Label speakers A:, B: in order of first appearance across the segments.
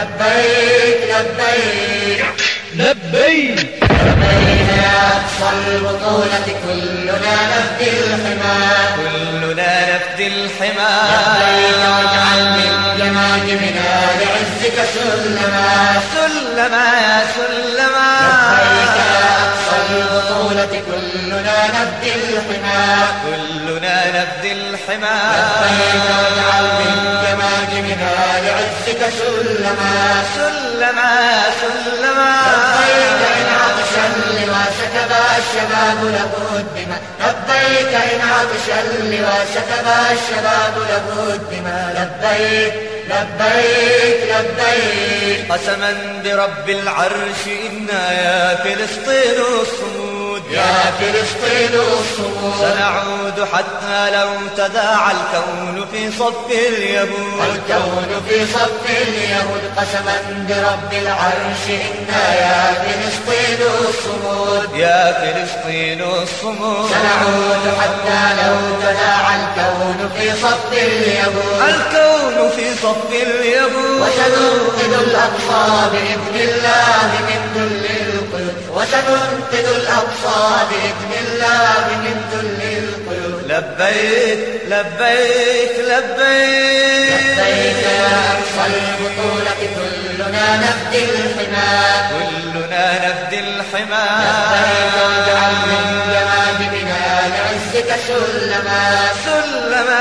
A: لبيك لبيك.
B: لبيك.
A: يا أقصى البطولة كلنا نفدي الحمى
C: كلنا نفدي الحمى
A: لبيك واجعل من جماجمنا لعزك سلما.
C: سلما يا سلما.
A: كلنا نفدي الحمى.
C: كلنا نفدي الحمى.
A: لبيك واجعل من جماجمنا لعزك سلما.
C: سلما سلما.
A: لبيك إن عطش اللواء سكب الشباب له الدماء لبيك إن عطش اللواء سكب الشباب له الدماء لبيك لبيك لبيك
C: قسما برب العرش إنا يا فلسطين الصمود.
A: فلسطين الصمود
C: سنعود حتى لو تداعى الكون في صف اليهود.
A: الكون في صف اليهود قسما برب العرش إنا يا فلسطين الصمود
C: يا فلسطين الصمود
A: سنعود حتى لو تداعى الكون في صف اليهود.
C: الكون في صف اليهود.
A: وسننقذ الأقصى بإذن الله من ذل وسننقذ الأقصى بإذن الله من ذل القيود
C: لبيك لبيك لبيك.
A: لبيك يا أقصى البطولة كلنا نفدي الحمى
C: كلنا نفدي الحمى
A: لبيك واجعل من جماجمنا لعزك سلما
C: سلما. سلما.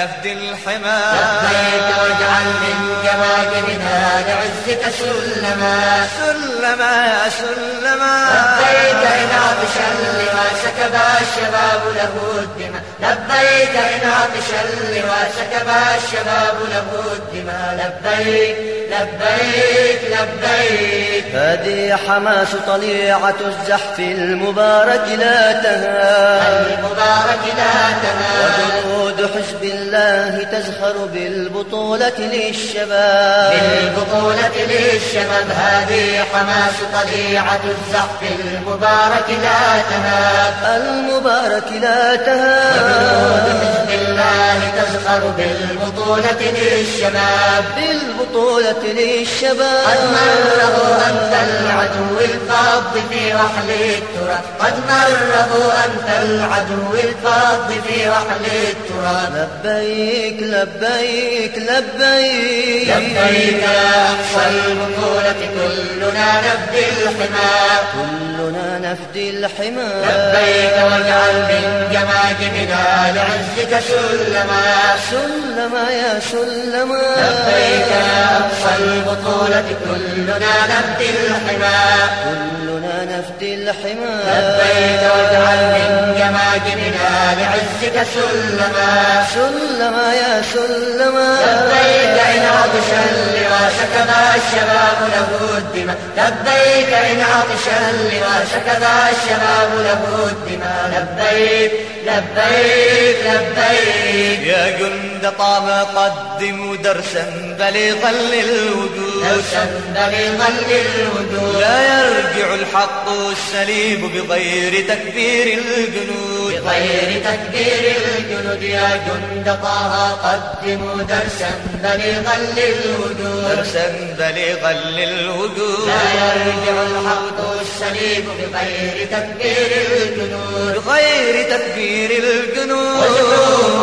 A: نفدي الحمى لبيك واجعل من جماجمنا لعزك سلما.
C: سلما سلما.
A: لبيك إن عطش اللواء سكب الشباب له الدماء. لبيك إن عطش اللواء سكب الشباب له الدماء. لبيك لبيك لبيك.
D: هذه حماس طليعة الزحف المبارك لا تهاب
A: المبارك لا تنام
D: وجنود حزب الله تزخر بالبطولة للشباب.
A: بالبطولة للشباب. هذه حماس طليعة الزحف المبارك لا تهاب.
D: المبارك لا تهاب.
A: الله تزخر بالبطولة للشباب.
D: بالبطولة
A: قد
D: للشباب
A: مره أنت في رحل التراب قد مره أنت العدو الفاض في رحل التراب
D: لبيك لبيك لبيك
A: لبيك يا أقصى البطولة كلنا نفدي الحمى
D: كلنا نفدي الحمى
A: لبيك واجعل من جماجمنا لعزك سلما
D: سلما يا سلما
A: لبيك يا أقصى البطولة كلنا نفدي الحمى
D: نفدي الحمى.
A: لبيك واجعل من جماجمنا لعزك سلما.
D: سلما يا سلما.
A: لبيك إن عطش سكب الشباب له الدماء. لبيك إن عطش اللواء سكب الشباب له الدماء. لبيك لبيك لبيك.
C: يا جند طاب قدموا درسا بليغا للوجود.
A: درسا بليغا للوجود.
C: لا يرجع الحق السليم بغير تكبير الجنود.
A: بغير تكبير الجنود. يا جند طه قدموا درسا بليغا للوجود.
C: درسا بليغا للوجود.
A: لا يرجع الحق السليم بغير تكبير الجنود.
C: بغير تكبير الجنود.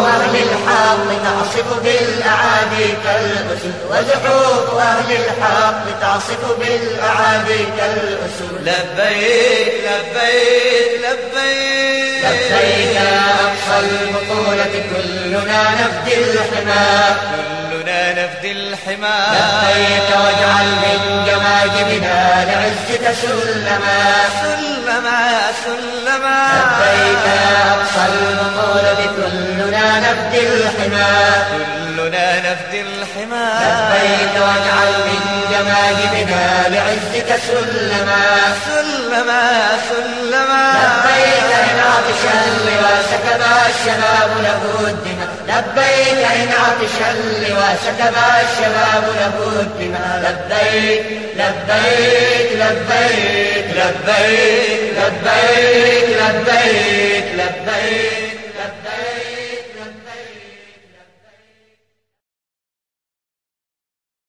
A: أهل الحق تعصف بالأعادي كالأسود وزحوف أهل الحق تعصف بالأعادي كالأسود
C: لبيك لبيك لبيك.
A: لبيك يا أقصى البطولة كلنا نفدي الحمى
C: نفدي الحمى
A: لبيك واجعل من جماجمنا لعزك سلما.
C: سلما سلما.
A: لبيك يا أقصى البطولة كلنا نفدي الحمى.
C: كلنا نفدي الحمى.
A: لبيك واجعل من جماجمنا لعزك سلما.
C: سلما سلما.
A: لبيك إن عطش اللواء سكب الشباب له الدماء. لبيك إن عطش اللواء شكب الشباب له الدماء لبيك لبيك لبيك لبيك لبيك لبيك لبيك.